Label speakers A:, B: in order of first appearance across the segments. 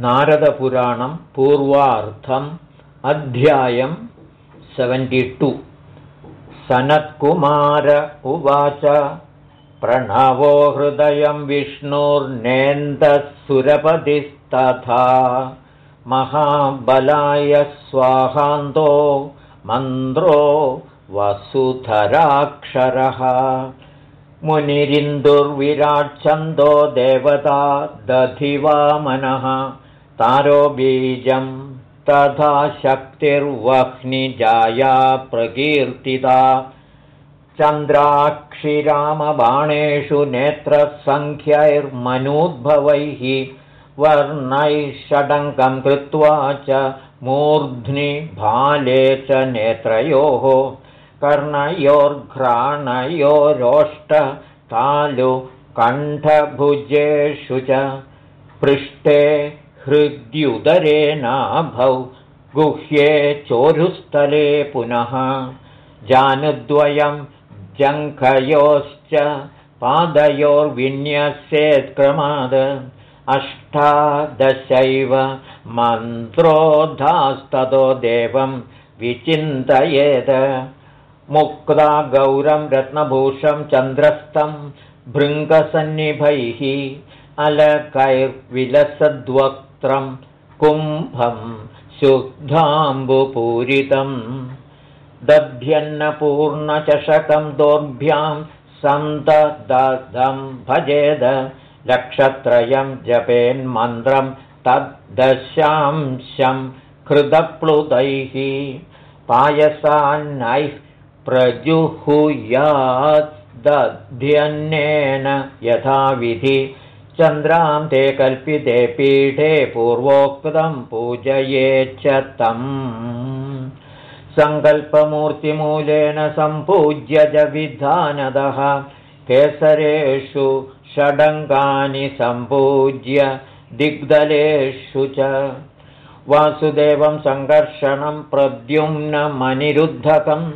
A: नारदपुराणं पूर्वार्थम् अध्यायं टु। सनत्कुमार उवाच प्रणवो हृदयं विष्णुर्नेन्दः महाबलाय स्वाहान्तो मन्द्रो वसुधराक्षरः। मुनिरिन्दुर्विराट्छन्दो देवता दधिवामनः तारो बीजम् तथा शक्तिर्वह्निजाया प्रकीर्तिता। चन्द्राक्षिरामबाणेषु नेत्रसङ्ख्यैर्मनूद्भवैः वर्णैः षडङ्गं कृत्वा च मूर्ध्नि भाले च नेत्रयोः कर्णयोर्घ्राणयोरोष्ट तालु कण्ठभुजेषु च पृष्ठे हृद्युदरेनाभौ गुह्ये चोरुस्थले पुनः जानुद्वयं जङ्घयोश्च पादयोर्विन्यस्येत्क्रमाद अष्टादशैव मन्त्रोद्धास्ततो देवं विचिन्तयेत्। मुक्ता गौरं रत्नभूषं चन्द्रस्थं भृङ्गसन्निभैः अलकैर्विलसद्वक्त्रं कुम्भं शुद्धाम्बुपूरितम् दध्यन्नपूर्णचषकं दोर्भ्यां सन्तदं भजेद लक्षत्रयं जपेन्मन्त्रं तद्दशांशं हृदप्लुतैः पायसान्नैः प्रजुहुयात् दध्यन्नेन यथाविधि चन्द्रां ते कल्पिते पीठे पूर्वोक्तं पूजयेच्च तम्। सङ्कल्पमूर्तिमूलेन सम्पूज्य च विधानदः केसरेषु षडङ्गानि सम्पूज्य दिग्दलेषु च। वासुदेवं सङ्कर्षणं प्रद्युम्नमनिरुद्धकम्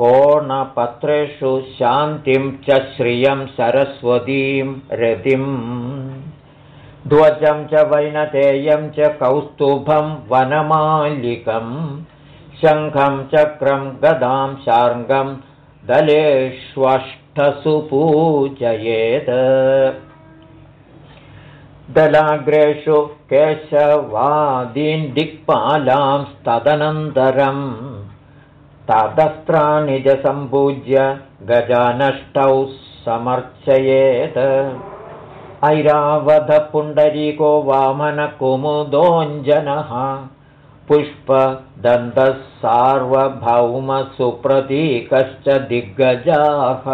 A: कोणपत्रेषु शान्तिं च श्रियं सरस्वतीं रतिम्। ध्वजं च वैनतेयं च कौस्तुभं वनमालिकम्। शङ्खं चक्रं गदां शार्ङ्गं दलेष्वष्टसु पूजयेत् दलाग्रेषु केशवादीन् दिक्पालांस्तदनन्तरम् तदस्त्राणि च सम्पूज्य गजानष्टौ समर्चयेत्। ऐरावधपुण्डरीको वामनकुमुदोञ्जनः पुष्पदन्तः सार्वभौमसुप्रतीकश्च दिग्गजाः।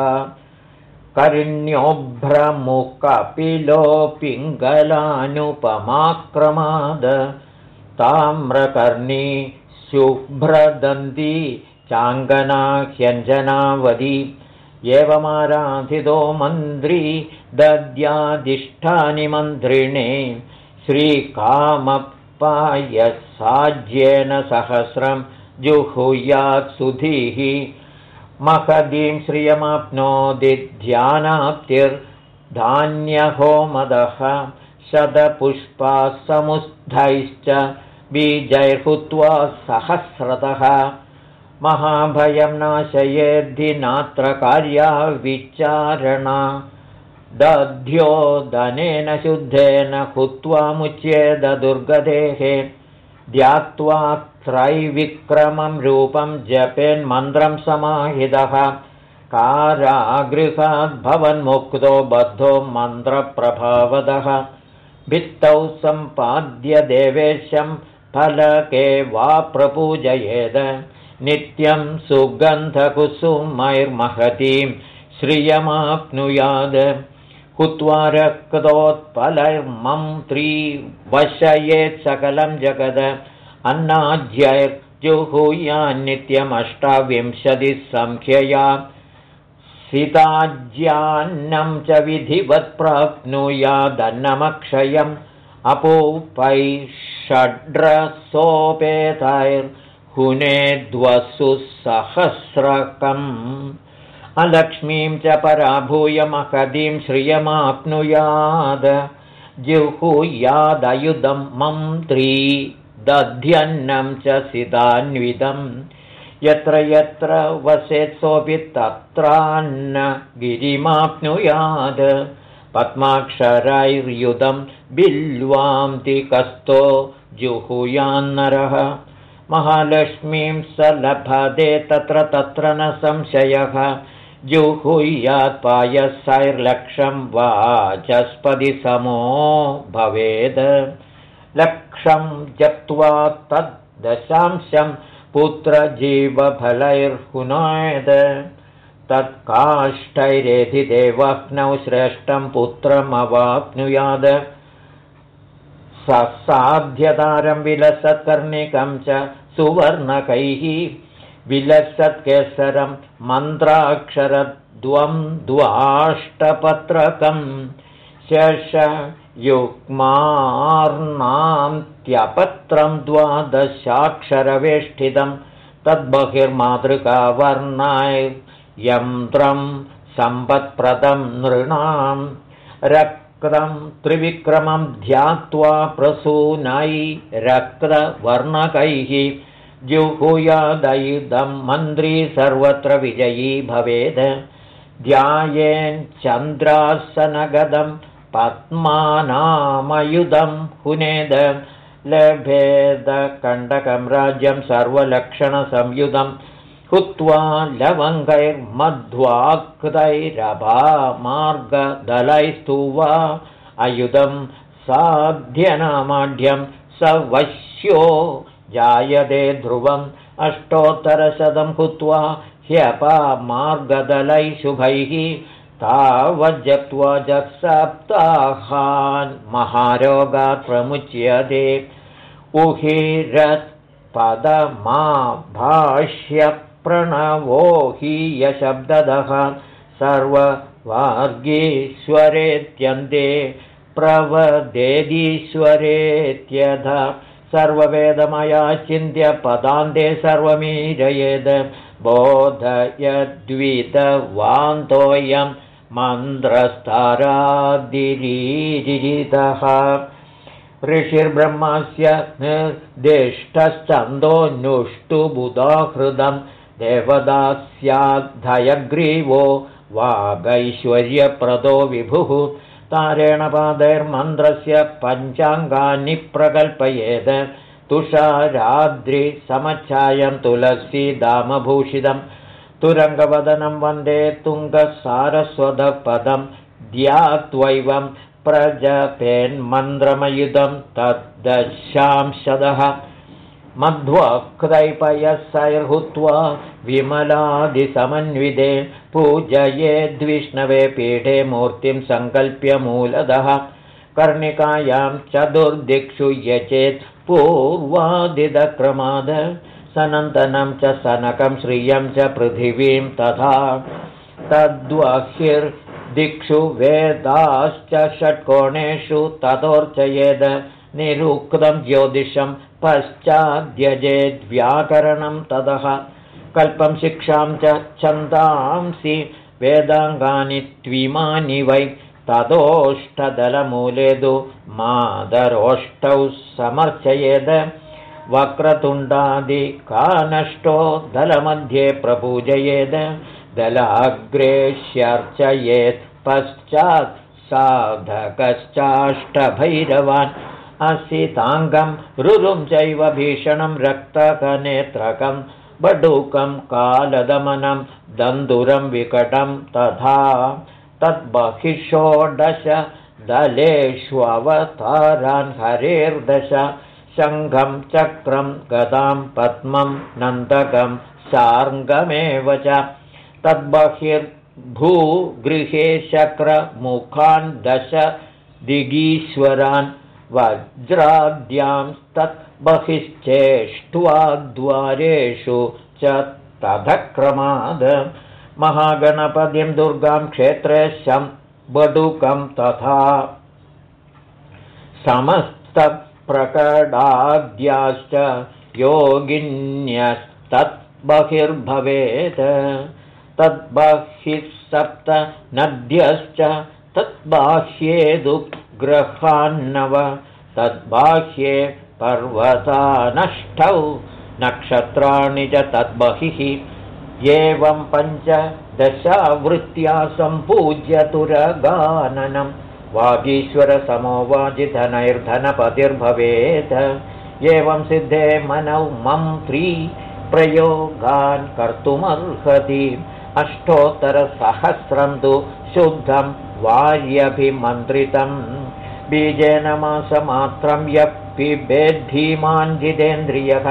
A: करिण्योभ्रमुकपिलोपिङ्गलानुपमाक्रमाद ताम्रकर्णी शुभ्रदन्ती चाङ्गना ह्यञ्जनावधि एवमाराधितो मन्त्री दद्यादिष्ठानि मन्त्रिणे श्रीकामपायसाज्येन सहस्रं जुहुयात् सुधीः महदीं श्रियमाप्नोति ध्यानाप्तिर्धान्यहोमदः शतपुष्पासमुद्धैश्च बीजैर्हुत्वा सहस्रतः महाभयं नाशयेद्धि नात्र कार्या विचारणा दध्योदनेन शुद्धेन हुत्वा मुच्येदुर्गदेः ध्यात्वा त्रैविक्रमं रूपं जपेन्मन्त्रं समाहितः। कारागृहाद्भवन्मुक्तो बद्धो मन्त्रप्रभावदः। भित्तौ सम्पाद्य देवेशं फलके वा प्रपूजयेद नित्यं सुगन्धकुसुमैर्महतीं श्रियमाप्नुयाद हुत्वा रक्तोत्पलैर्मन्त्री वशयेत् सकलं जगद अन्नाज्यैर्जुहूयान्नित्यमष्टाविंशतिसङ्ख्यया सीताज्यान्नं च विधिवत् प्राप्नुयादन्नमक्षयम् अपूपै षड्रसोपेतैर् हुनेद्वसुसहस्रकम् अलक्ष्मीं च पराभूय महदीं श्रियमाप्नुयाद। जिह्ूयादयुधं मन्त्री दध्यन्नं च सिदान्वितम् यत्र यत्र वसेत्सोऽपि तत्रान्न गिरिमाप्नुयात् पद्माक्षरैर्युधं बिल्वान्तिकस्तो जुहुयान्नरः महालक्ष्मीं स लभते तत्र तत्र न संशयः। जुहुयात्पायसैर्लक्षं वाचस्पति समो भवेद्। लक्षं जप्त्वा तद्दशांशं पुत्रजीवफलैर्हुनायद। तत्काष्ठैरेधिदेवह्नौ श्रेष्ठं पुत्रमवाप्नुयाद ससाध्यतारं विलसत्कर्णिकं च सुवर्णकैः विलसत्केसरं मन्त्राक्षरद्वं द्वाष्टपत्रकं शशयुग्मार्णान्त्यपत्रं द्वादशाक्षरवेष्टितं तद्बहिर्मातृकावर्णायन्त्रं सम्पत्प्रदं नृणां रक्तं त्रिविक्रमं ध्यात्वा प्रसूनै रक्तवर्णकैः जुहुयादयुधं मन्त्री सर्वत्र विजयी भवेद्। ध्यायेञ्चन्द्रासनगदं पद्मानामयुधं हुनेद। लभेदकण्डकं राज्यं सर्वलक्षणसंयुधं हुत्वा लवङ्गैर्मध्वाक्तैरभामार्गदलैस्तु वा अयुधं साध्यनामाढ्यं स वश्यो जायते ध्रुवम् अष्टोत्तरशतं हुत्वा ह्यपामार्गदलैः शुभैः तावज्जप्त्वा जत्सप्ताहान् महारोगात् प्रमुच्यते उहिरत्पदमाभाष्यप्रणवो हि यशब्ददः सर्ववार्गीश्वरेत्यन्ते प्रवदेदीश्वरेत्यध सर्ववेदमया चिन्त्यपदान्ते सर्वमीरयेद् बोधयद्वितवान्तोऽयं मन्त्रस्तारादिरीरितः ऋषिर्ब्रह्मस्य निर्दिष्टश्चन्दोऽनुष्टुबुधाहृदं देवदास्याद्धयग्रीवो वागैश्वर्यप्रदो विभुः। तारेण पादैर्मन्त्रस्य पञ्चाङ्गानि प्रकल्पयेत् तुषाराद्रिसमच्छायं तुलसीदामभूषितं तुरङ्गवदनं वन्दे तुङ्गसारस्वतपदं द्यात्वैवं प्रजपेन्मन्त्रमयुधं तद्दशांशदः मध्वक्तैपयसैर्हुत्वा विमलादिसमन्विते पूजयेद्विष्णवे पीठे मूर्तिं सङ्कल्प्य मूलदः। कर्णिकायां चतुर्दिक्षु यचेत् पूर्वादिदक्रमाद। सनन्तनं च सनकं श्रियं च पृथिवीं तथा। तद्वहिर्दिक्षु वेदाश्च षट्कोणेषु ततोर्चयेद् निरुक्तं ज्योतिषं पश्चाद्यजेद्व्याकरणं ततः कल्पं शिक्षां च छन्दांसि वेदाङ्गानि त्विमानि वै। ततोष्टदलमूलेदु मादरोष्टौ समर्चयेद। वक्रतुण्डादिकानष्टो दलमध्ये प्रपूजयेद्। दलाग्रेष्यर्चयेत् पश्चात् साधकश्चाष्टभैरवान् असिताङ्गं रुरुं चैव भीषणं रक्तकनेत्रकं बडुकं कालदमनं दन्दुरं विकटं तथा तद्बहिषोडश दलेष्ववतारान् हरेर्दश शङ्घं चक्रं गदां पद्मं नन्दकं सार्ङ्गमेव च तद्बहिर्भूगृहे शक्रमुखान् दश दिगीश्वरान् वज्राद्यांस्तत् बहिश्चेष्ट्वा द्वारेषु च तथक्रमाद महागणपतिं दुर्गां क्षेत्रेशं बडुकं तथा समस्तप्रकडाद्याश्च योगिन्यस्तद्बहिर्भवेत् तद्बहिः सप्त नद्यश्च तद्बाह्येदु ग्रहान्नव तद्बाह्ये पर्वतानष्टौ नक्षत्राणि च तद्बहिः। एवं पञ्चदशावृत्त्या सम्पूज्यतुरगाननं वागीश्वरसमो वाजिधनैर्धनपतिर्भवेत् एवं सिद्धे मनौ मन्त्री प्रयोगान् कर्तुमर्हति। अष्टोत्तरसहस्रं तु शुद्धं वार्यभिमन्त्रितम् बीजेन मासमात्रं यः पिबेद्धीमान् जितेन्द्रियः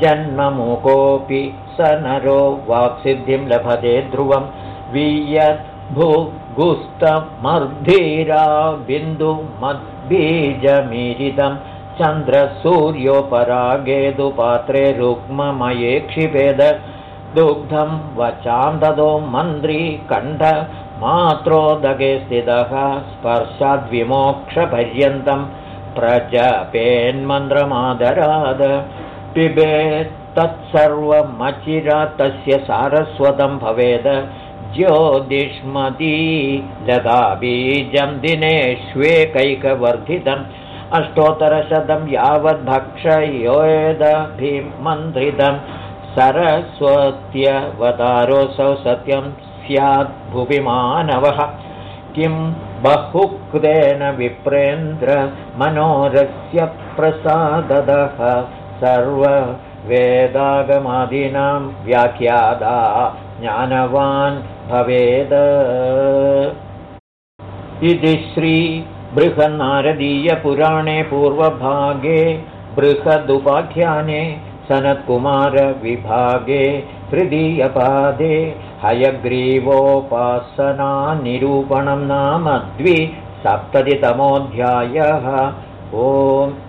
A: जन्ममुकोऽपि स नरो वाक्सिद्धिं लभते ध्रुवं। वियद्भुगुस्तमर्धीरा बिन्दुमद्बीजमीरितं चन्द्रसूर्योपरागेदुपात्रे रुक्ममये क्षिपेद। दुग्धं वचान्ददो मन्त्री कण्ठ मात्रोदगे स्थितः स्पर्शाद्विमोक्षपर्यन्तं प्रजपेन्मन्त्रमादराद। तत्सर्वमचिरा तस्य सारस्वतं भवेद। ज्योतिष्मती लताबीजं दिनेष्वेकैकवर्धितम् अष्टोत्तरशतं यावद्भक्षयोदभिमन्त्रितं सरस्वत्यवतारोऽसौ सत्यं स्याद्भुविमानवः किं बहुक्तेन विप्रेन्द्र मनोरस्य प्रसाददः। सर्ववेदागमादीनां व्याख्यादा ज्ञानवान् भवेद। इति श्रीबृहन्नारदीयपुराणे पूर्वभागे बृहदुपाख्याने सनत्कुमारविभागे तृतीयपादे हयग्रीवोपासनानिरूपणं नाम द्विसप्ततितमोऽध्यायः। ओम्